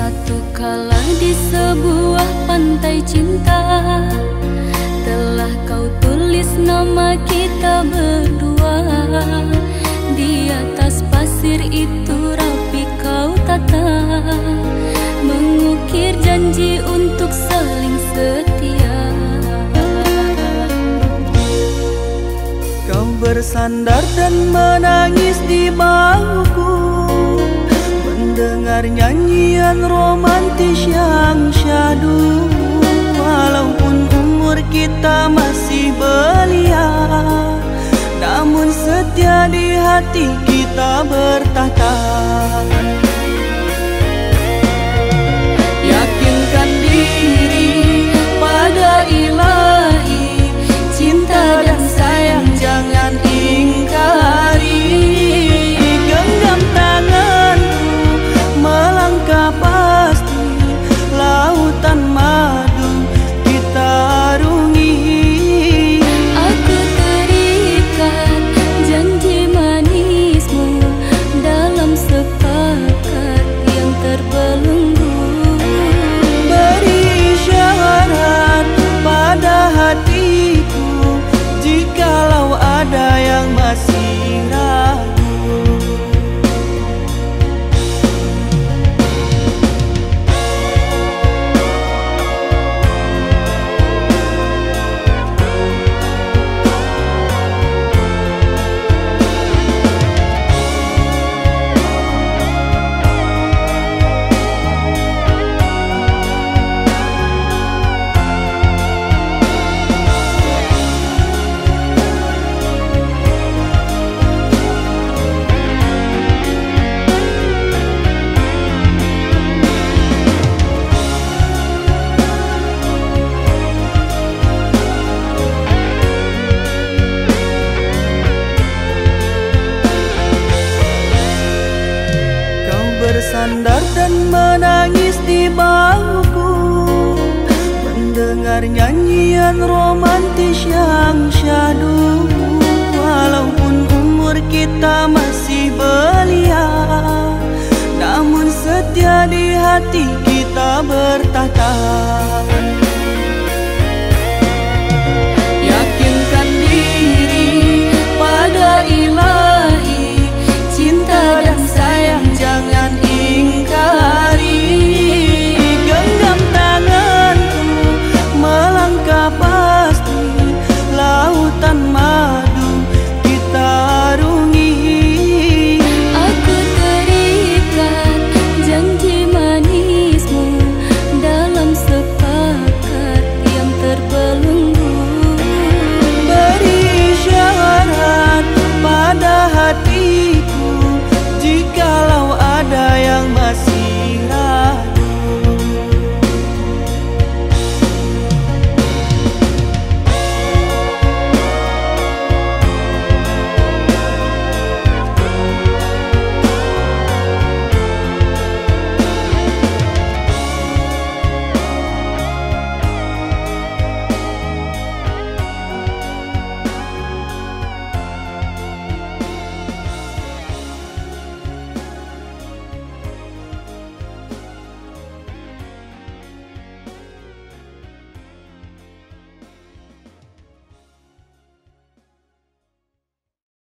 Satu kala di sebuah pantai cinta. Telah kau tulis nama kita berdua. Di atas pasir itu rapi kau tata. Mengukir janji untuk saling setia. Kau bersandar dan menangis di bahuku Mendengar nyanyian romantis yang syadu. Walaupun umur kita masih belia Namun setia di hati kita bertahta bersandar dan menangis di bahuku Mendengar nyanyian romantis yang syadu. Walaupun umur kita masih belia Namun setia di hati kita bertahta